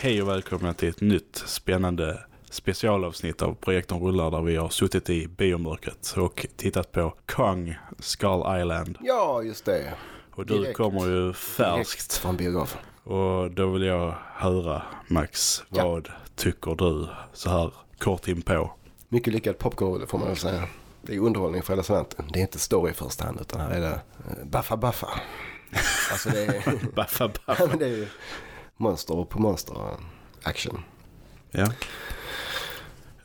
Hej och välkomna till ett nytt spännande specialavsnitt av Projekten Rullar där vi har suttit i biomörkret och tittat på Kong Skull Island. Ja, just det. Och du Direkt. kommer ju Direkt färskt från biografen. och då vill jag höra Max, Ja. vad tycker du så här kort in på? Mycket lyckad popcorn får man väl säga. Det är underhållning för hela slanten. Det är inte story i första hand utan här är det eh, baffa baffa. Alltså det är, Baffa ja, baffa. det är ju monster på monster action. Ja.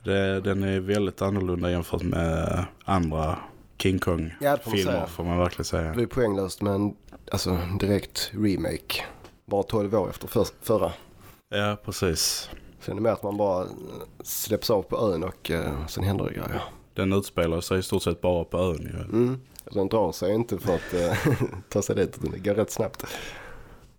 Det, den är väldigt annorlunda jämfört med andra King Kong-filmer får man verkligen säga. Det är poänglöst men alltså direkt remake. Bara 12 år efter för, förra. Ja, precis. Sen är det mer att man bara släpps av på ön och eh, sen händer det grejer. Den utspelar sig i stort sett bara på ön ju. Mm. Den drar sig inte för att eh, ta sig dit utan det går rätt snabbt.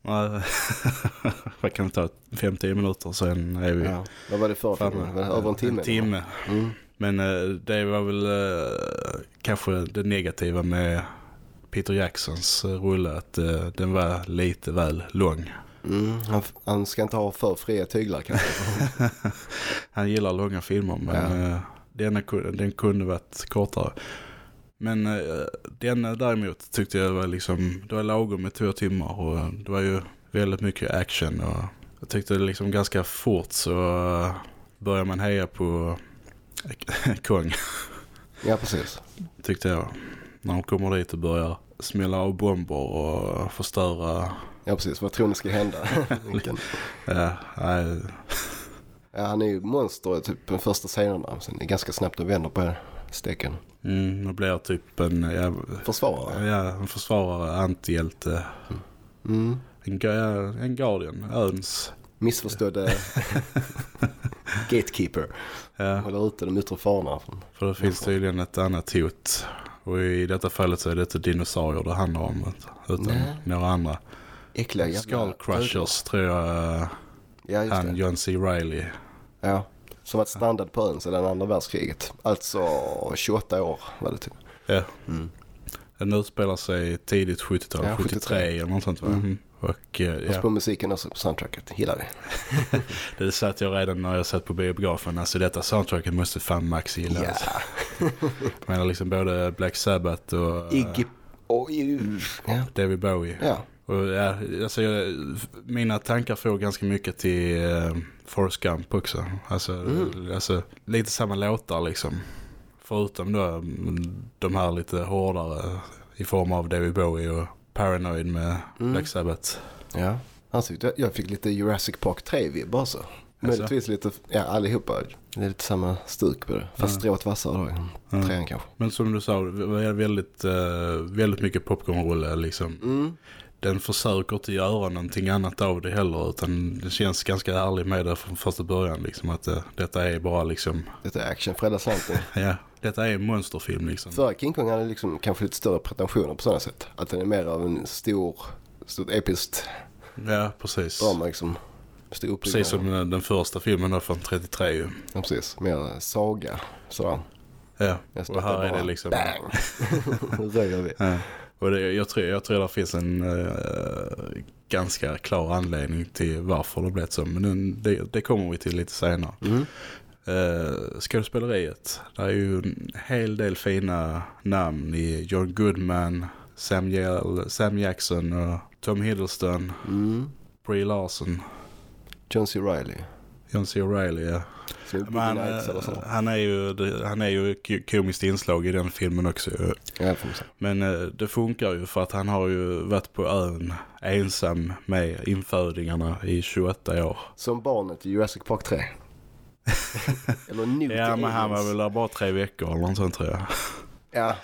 Vad kan det ta? 50 minuter sen är vi Ja. Vad var det förra framme. över en timme? En timme. Mm. Men eh, det var väl eh, kanske det negativa med Peter Jacksons eh, rulle att den var lite väl lång. Mm. Han, han ska inte ha för fria tyglar kanske. Han gillar långa filmer men Ja. denna, den kunde varit kortare. Men eh, denna däremot tyckte jag var liksom, det var lagom med två timmar och eh, det var ju väldigt mycket action och jag tyckte det liksom ganska fort så uh, börjar man heja på Kong ja, precis. tyckte jag. När de kommer dit och börjar smälla av bomber och förstöra. Ja, precis. Vad tror ni ska hända? Ja, nej, ja, han är ju monster typ de första scenerna. Sen är det ganska snabbt att vända på steken. Mm, det blir typ en, ja, Försvarare. ja, en försvarare, antihjälte. Mm. En, en Guardian, öns. Missförstådde gatekeeper. Ja, Håller ute de yttre farorna. för det finns tydligen ett annat hot. Och i detta fallet så är det inte dinosaurier det handlar om. Utan Nej. några andra. Äckliga jävla... Skull Crushers tror jag Ja, han det. John C. Reilly. Ja. Som varit strandad på ön sedan andra världskriget. Alltså 28 år var det typ. Ja. Mm. Den utspelar sig tidigt 70-tal, Ja, 73 73. eller något sånt va? Mm. Och eh, Och ja, på musiken också på soundtracket. Gillar vi. det satt jag redan när jag satt på biografen. Alltså detta soundtracket måste fan Max gilla. Ja. Alltså. Jag menar liksom både Black Sabbath och eh, Iggy... Oj. Ja. David Bowie. Ja. Och ja, alltså jag, mina tankar får ganska mycket till uh, Forrest Gump också. Alltså, Mm. alltså lite samma låtar liksom. Förutom då mm, de här lite hårdare i form av David Bowie och Paranoid med Mm. Black Sabbath. Ja. Alltså, jag- fick lite Jurassic Park 3 bara så. Möjligtvis lite, ja allihopa. Det är lite samma stuk på det. Fast strået vassare då. Ja. Trean kanske. Men som du sa, det väldigt, uh, väldigt mycket popcornrulle liksom. Mm. Den försöker inte göra någonting annat av det heller utan det känns ganska ärlig med det från första början liksom att uh, detta är bara liksom Lite action för hela slanten. Ja, detta är en monsterfilm liksom. Förra King Kong hade liksom kanske lite större pretensioner på sådana sätt. Att den är mer av en stor, stort episkt Ja, precis. drama liksom. Stor. Precis som den, den första filmen då från 33 ju. Ja, precis. Mer saga. Sådär. Ja, och här är det liksom... Bang! Röjer vi. Ja. Och det, jag, tror, jag tror det finns en eh, ganska klar anledning till varför det blev så. Men den, det, det kommer vi till lite senare. Mm. Uh, skådespeleriet. Det är ju en hel del fina namn i John Goodman, Samuel, Sam Jackson och Tom Hiddleston, Mm. Brie Larson, John C. Reilly. John C. Reilly. Ja. Men han, eh, han är ju han är ju komiskt inslag i den filmen också. Ja. Men eh, det funkar ju för att han har ju varit på ön ensam med infödingarna i 28 år. Som barnet i Jurassic Park 3. eller Ja, men han var väl där bara tre veckor eller något sånt tror jag. Ja,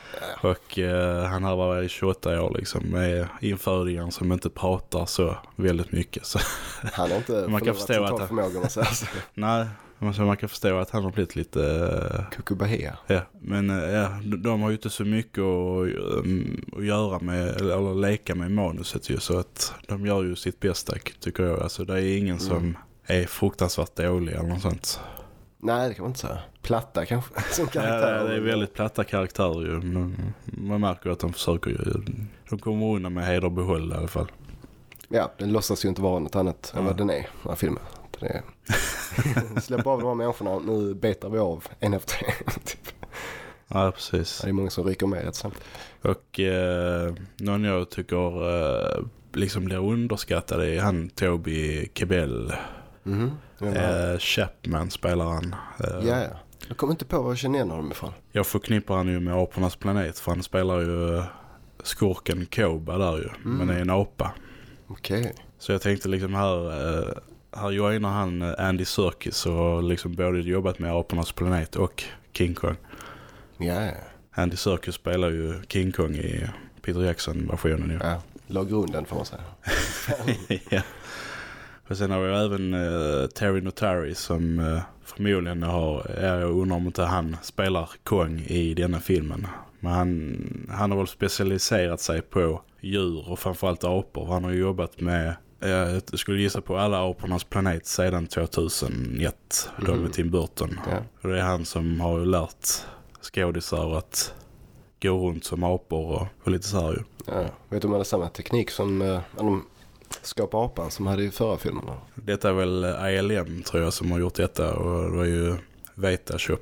Och eh, han har varit i 28 år liksom med infödingar som inte pratar så väldigt mycket. Så, han har inte Man kan förstå att han- förmåga om man säger så. nej, men man kan förstå att han har blivit lite... Kukubahea. Ja, men eh, ja, de, har ju inte så mycket att, um, att göra med eller, eller leka med manuset ju så att de gör ju sitt bästa tycker jag. Alltså det är ingen som är fruktansvärt dålig eller något sånt. Nej, det kan man inte säga. Platta kanske, som Ja, karaktär. det är väldigt platta karaktärer ju. Men man märker att de försöker ju. De kommer undan med heder och behåll i alla fall. Ja, den låtsas ju inte vara något annat än Ja. vad den är, den här filmen. Det Släpp av de här människorna, nu betar vi av en efter en. Typ. Ja, precis. Det är många som rycker med rätt snabbt. Och eh, någon jag tycker eh, liksom blir underskattad är han Toby Kebell. Mm Eh, Chapman spelar han. Eh, Ja, ja. Jag kommer inte på var jag känner igen honom ifrån. Jag förknippar han ju med Apornas planet för han spelar ju eh, skurken Koba där ju. Mm. Men är en apa. Okej. Så jag tänkte liksom här, eh, här joinar han eh, Andy Serkis och liksom både jobbat med Apornas planet och King Kong. Ja, ja. Andy Serkis spelar ju King Kong i Peter Jackson-versionen ju. ja. La grunden får man säga. ja. Och sen har vi även eh, Terry Notary som eh, förmodligen har, ja, jag undrar om inte han spelar Kong i denna filmen. Men han, han har väl specialiserat sig på djur och framförallt apor. Han har jobbat med, jag skulle gissa på alla apornas planet sedan 2001, då Mhm. med Tim Burton. Ja. Och det är han som har ju lärt skådisar att gå runt som apor och, och lite så här ju. Ja. Vet du om det är samma teknik som eh, de skapar apan som hade i förra filmen? Detta är väl ILM tror jag som har gjort detta och det var ju Veta Shop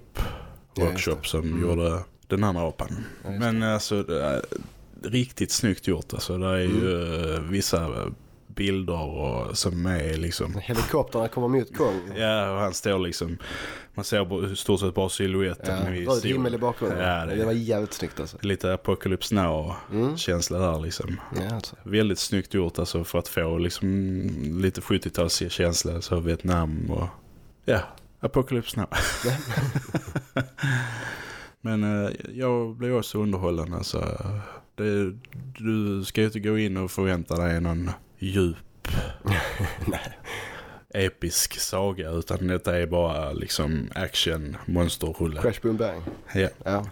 Ja, Workshop det. som Mm. gjorde den andra apan. Ja, Men alltså riktigt snyggt gjort alltså. Det är ju Mm. eh, vissa bilder och, som är liksom Helikoptrarna kommer mot Kong. Ja, och han står liksom man ser stort sett bara siluetten i Röd himmel i bakgrunden. Ja, det... det- var jävligt snyggt alltså. Lite Apocalypse Now Mm. där liksom. Ja, alltså. Väldigt snyggt gjort alltså för att få liksom lite 70-talskänsla så Vietnam och ja, Apocalypse Now. Men eh, jag blev också underhållen alltså. Det, du ska ju inte gå in och förvänta dig någon djup Nej. episk saga utan detta är bara liksom action monsterrulle. Crash Boom Bang. Ja. Ja.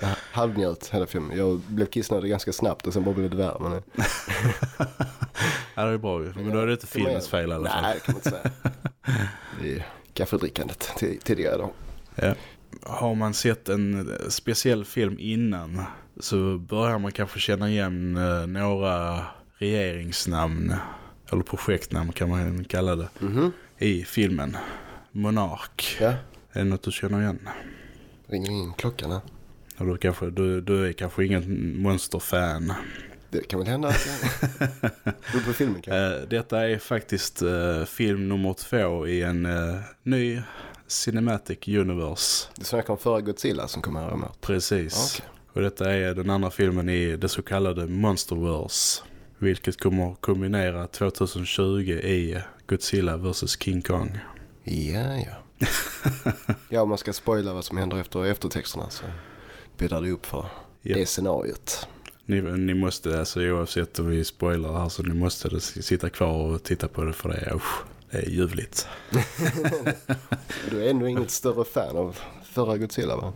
Jag halvnjöt hela filmen. Jag blev kissnödig ganska snabbt och sen bara blev det värre. Men... ja, det är bra ju. Men då är det inte filmens fel i alla fall. Nej, det kan man inte säga. Det är kaffedrickandet ti- tidigare då. Ja. Har man sett en speciell film innan så börjar man kanske känna igen eh, några regeringsnamn eller projektnamn kan man kalla det Mhm. i filmen. Monark. Ja, Är det något du känner igen? ringer in klockan här. Och du, kanske, du, du är kanske ingen monsterfan. Det kan väl hända. Du på filmen kanske? Eh, detta är faktiskt eh, film nummer två i en eh, ny Cinematic Universe. Du snackade om förra Godzilla som kom här om. Precis. Okej. Och detta är den andra filmen i det så kallade Monsterverse. Vilket kommer kombinera 2020 i Godzilla vs King Kong. Ja, ja. ja, om man ska spoila vad som händer efter eftertexterna så bäddar det upp för Ja. det scenariot. Ni, ni måste, alltså oavsett om vi spoilar här så ni måste sitta kvar och titta på det för det är, usch, det är ljuvligt. Du är ändå inget större fan av förra Godzilla va?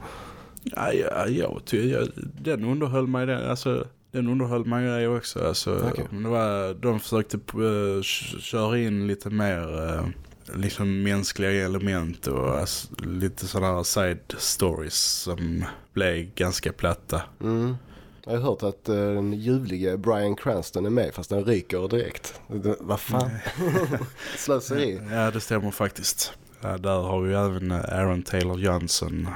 Ja, ja, jag, den underhöll mig, den, alltså, den underhöll mig också. Alltså, Okej. det var, de försökte uh, köra in lite mer eh, liksom mänskliga element och alltså, lite sådana side stories som blev ganska platta. Mm. Jag har hört att eh, den ljuvliga Brian Cranston är med fast den ryker direkt. Vad fan? Slöseri. Ja, det stämmer faktiskt. Ja, där har vi även eh, Aaron Taylor Johnson,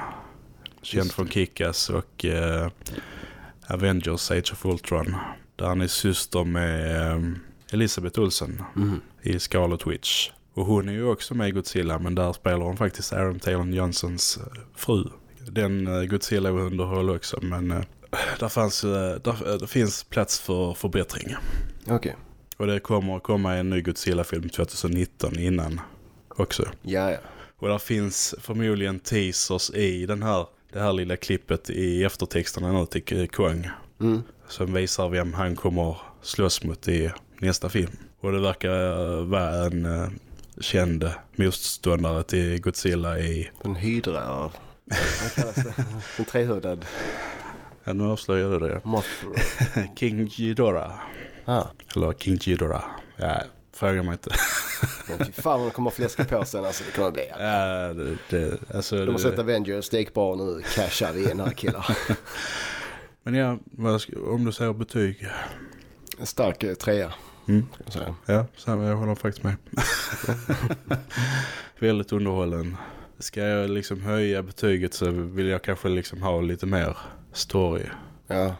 känd Just från Kick-Ass och eh, Avengers Age of Ultron. Där han är syster med eh, Elisabeth Olsen Mm. i Scarlet Witch. Och hon är ju också med i Godzilla men där spelar hon faktiskt Aaron Taylor Johnsons eh, fru. Den eh, Godzilla underhåll också men eh, där, fanns, eh, där, där finns plats för förbättring. Okej. Och det kommer att komma en ny Godzilla-film 2019 innan också. Ja, ja. Och där finns förmodligen teasers i den här, det här lilla klippet i eftertexterna nu till Kong. Mm. Som visar vem han kommer slåss mot i nästa film. Och det verkar eh, vara en uh, känd motståndare till Godzilla i... En hydra. En trehövdad Ja, nu avslöjar du det. King Ghidorah. Ah. Eller King Ghidorah. Ja, fråga mig inte. Men fy fan vad de kommer att fläska på sen. Alltså, det kommer bli. Ja, det, det, alltså, De har sett Avengers, det gick bra nu. Cashar vi in här killar. Men ja, om du säger betyg. En stark eh, trea. Mm. Ja, samma, jag håller faktiskt med. Väldigt underhållen. Ska jag liksom höja betyget så vill jag kanske liksom ha lite mer story. Ja,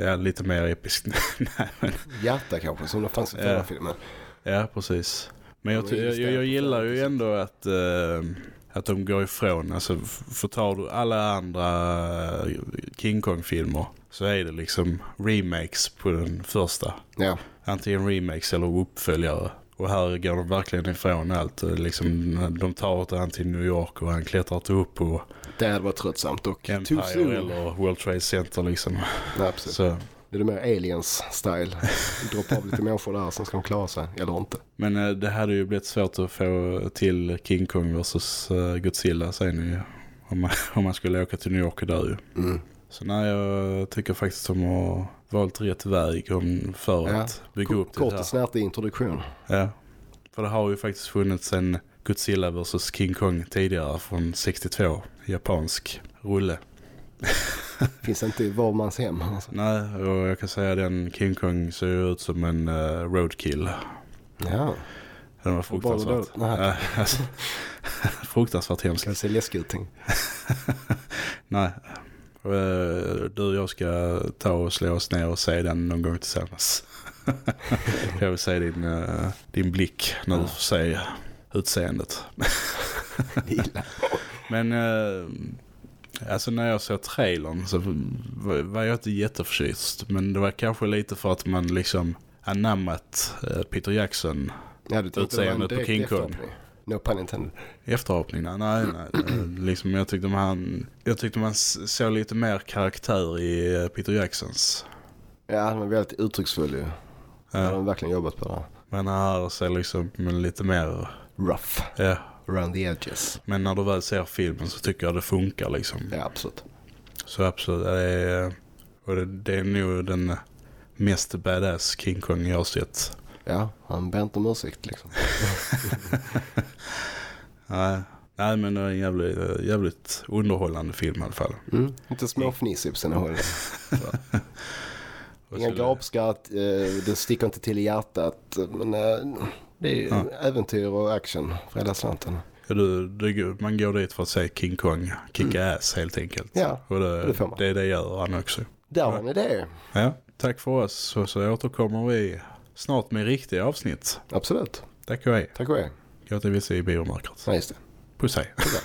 Ja, lite mer episkt. Nej, men, hjärta kanske som det fanns i förra Ja. filmen. ja, precis. Men jag, Ja, jag, jag, jag gillar ju ändå att, eh, att de går ifrån. Alltså, för tar du alla andra eh, King Kong-filmer så är det liksom remakes på den första. Ja, Antingen remakes eller uppföljare. Och här går de verkligen ifrån allt. Liksom, de tar ett han till New York och han klättrar upp på det hade varit tröttsamt och Empire eller World Trade Center liksom. Nej, precis. Så, Det är mer aliens-style. Droppa av lite människor där som ska de klara sig, eller inte. men eh, det hade ju blivit svårt att få till King Kong vs uh, Godzilla sen ju. Om man, om man skulle åka till New York och där ju. Mm. Så nej, jag tycker faktiskt de har valt rätt väg om för Ja. att bygga upp det Kort här. och snärtig introduktion. Ja, för det har ju faktiskt funnits en Godzilla vs King Kong tidigare från 62, japansk rulle. Finns inte i var mans hem. Alltså. Nej, och jag kan säga att den King Kong ser ut som en uh, roadkill. Ja, Den var fruktansvärt. Nej. Ja, alltså, fruktansvärt hemsk. det ser läskigt ut. Nej. Eh, Du och jag ska ta och slå oss ner och se den någon gång tillsammans. jag vill se din, eh, din blick när du får se utseendet. Men alltså när jag såg trailern så var jag inte jätteförtjust. Men det var kanske lite för att man liksom anammat eh, Peter Jackson Ja, Utseendet på King Kong. No pun intended. efterapning. Nej, nej, nej. Eh, liksom jag tyckte man, jag tyckte man såg lite mer karaktär i eh, Peter Jacksons. Ja, han var väldigt uttrycksfull ju. Ja. De har verkligen jobbat på det. men här ser liksom lite mer, Rough. ja. Around the edges. Men när du väl ser filmen så tycker jag det funkar liksom. Ja, absolut. Så absolut, det är, och det, det är nog den mest badass King Kong jag har sett. Ja, han ber inte om ursäkt liksom. Nej, nej men det är en jävligt, jävligt underhållande film i alla fall. Mm. Lite småfnissig på sina håll. Inga gapskratt, eh, det sticker inte till i hjärtat. Men eh, det är ju Ja. äventyr och action för hela slanten. Ja, du, du, man går dit för att se King Kong kicka ass helt enkelt. Ja, Och det, det får man. det, det gör han också. där har ni det. Ja, tack för oss. Så, så återkommer vi snart med riktiga avsnitt. Absolut. Tack och hej. Tack och hej. Gå till vissa i biomörkret. Ja, just det. Puss hej. Tackar.